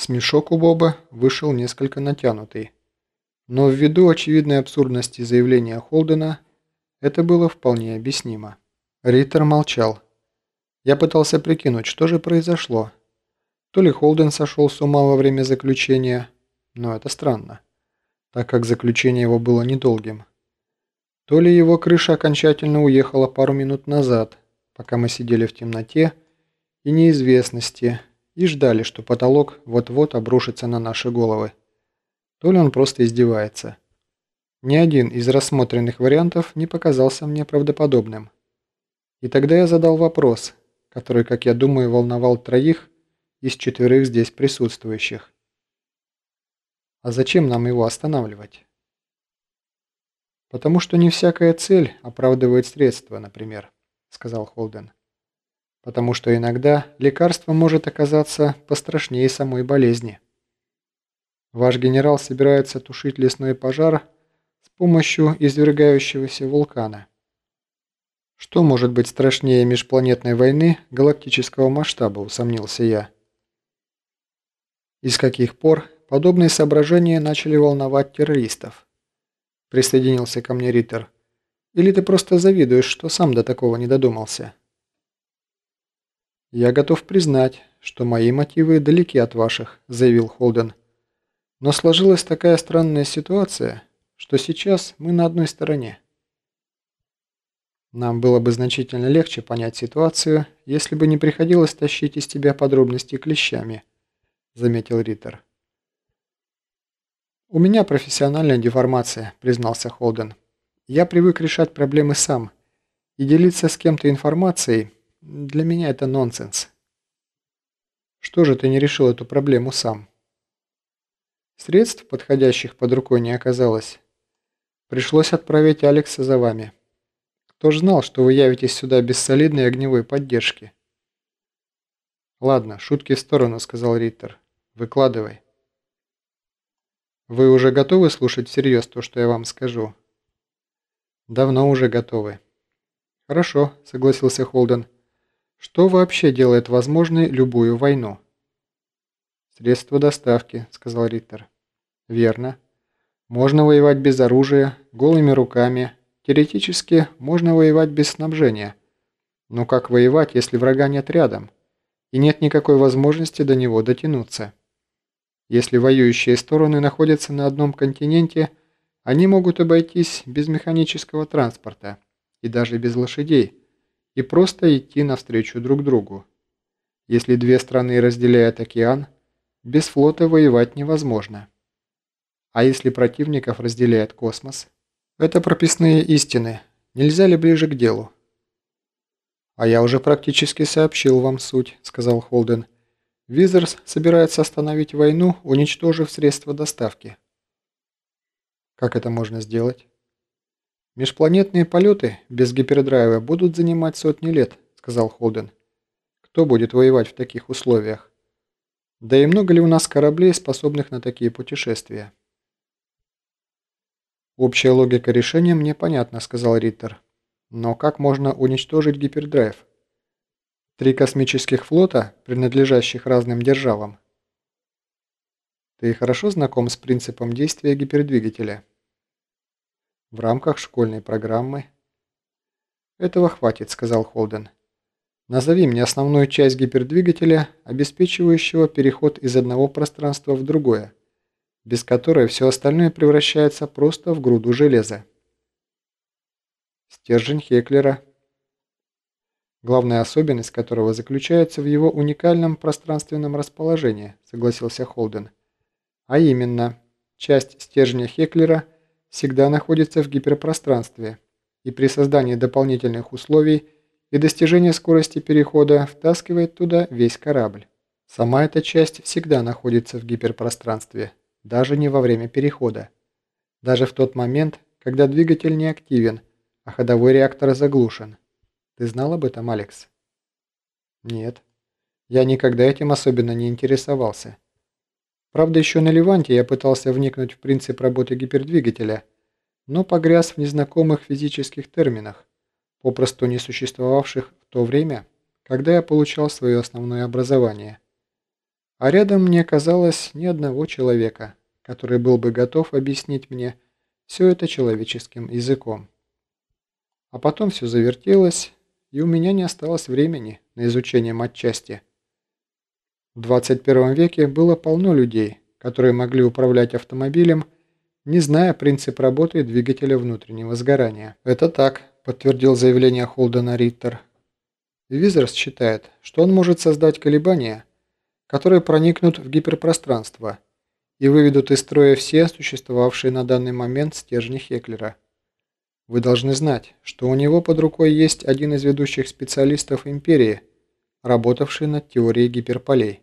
Смешок у Боба вышел несколько натянутый, но ввиду очевидной абсурдности заявления Холдена это было вполне объяснимо. Риттер молчал. Я пытался прикинуть, что же произошло. То ли Холден сошел с ума во время заключения, но это странно, так как заключение его было недолгим. То ли его крыша окончательно уехала пару минут назад, пока мы сидели в темноте и неизвестности и ждали, что потолок вот-вот обрушится на наши головы. То ли он просто издевается. Ни один из рассмотренных вариантов не показался мне правдоподобным. И тогда я задал вопрос, который, как я думаю, волновал троих из четверых здесь присутствующих. А зачем нам его останавливать? Потому что не всякая цель оправдывает средства, например, сказал Холден. Потому что иногда лекарство может оказаться пострашнее самой болезни. Ваш генерал собирается тушить лесной пожар с помощью извергающегося вулкана. Что может быть страшнее межпланетной войны галактического масштаба, усомнился я. И с каких пор подобные соображения начали волновать террористов? Присоединился ко мне Риттер. Или ты просто завидуешь, что сам до такого не додумался? «Я готов признать, что мои мотивы далеки от ваших», – заявил Холден. «Но сложилась такая странная ситуация, что сейчас мы на одной стороне». Нам было бы значительно легче понять ситуацию, если бы не приходилось тащить из тебя подробности клещами, заметил Риттер. «У меня профессиональная деформация», – признался Холден. «Я привык решать проблемы сам, и делиться с кем-то информацией для меня это нонсенс». «Что же ты не решил эту проблему сам?» Средств, подходящих под рукой, не оказалось. Пришлось отправить Алекса за вами. Кто ж знал, что вы явитесь сюда без солидной огневой поддержки? Ладно, шутки в сторону, сказал Риттер. Выкладывай. Вы уже готовы слушать всерьез то, что я вам скажу? Давно уже готовы. Хорошо, согласился Холден. Что вообще делает возможной любую войну? Средства доставки, сказал Риттер. Верно. Можно воевать без оружия, голыми руками, Теоретически можно воевать без снабжения. Но как воевать, если врага нет рядом? И нет никакой возможности до него дотянуться. Если воюющие стороны находятся на одном континенте, они могут обойтись без механического транспорта и даже без лошадей, и просто идти навстречу друг другу. Если две страны разделяют океан, без флота воевать невозможно. А если противников разделяет космос – это прописные истины. Нельзя ли ближе к делу? «А я уже практически сообщил вам суть», — сказал Холден. «Визерс собирается остановить войну, уничтожив средства доставки». «Как это можно сделать?» «Межпланетные полеты без гипердрайва будут занимать сотни лет», — сказал Холден. «Кто будет воевать в таких условиях? Да и много ли у нас кораблей, способных на такие путешествия?» «Общая логика решения мне понятна», — сказал Риттер. «Но как можно уничтожить гипердрайв? Три космических флота, принадлежащих разным державам. Ты хорошо знаком с принципом действия гипердвигателя? В рамках школьной программы. Этого хватит, сказал Холден. Назови мне основную часть гипердвигателя, обеспечивающего переход из одного пространства в другое без которой все остальное превращается просто в груду железа. Стержень Хеклера, главная особенность которого заключается в его уникальном пространственном расположении, согласился Холден. А именно, часть стержня Хеклера всегда находится в гиперпространстве, и при создании дополнительных условий и достижении скорости перехода втаскивает туда весь корабль. Сама эта часть всегда находится в гиперпространстве, даже не во время перехода. Даже в тот момент, когда двигатель не активен, а ходовой реактор заглушен. Ты знал об этом, Алекс? Нет. Я никогда этим особенно не интересовался. Правда, еще на Леванте я пытался вникнуть в принцип работы гипердвигателя, но погряз в незнакомых физических терминах, попросту не существовавших в то время, когда я получал свое основное образование. А рядом не оказалось ни одного человека, который был бы готов объяснить мне все это человеческим языком. А потом все завертелось, и у меня не осталось времени на изучение матчасти. В 21 веке было полно людей, которые могли управлять автомобилем, не зная принцип работы двигателя внутреннего сгорания. «Это так», – подтвердил заявление Холдена Риттер. Визерс считает, что он может создать колебания, которые проникнут в гиперпространство и выведут из строя все существовавшие на данный момент стержни Хеклера. Вы должны знать, что у него под рукой есть один из ведущих специалистов Империи, работавший над теорией гиперполей.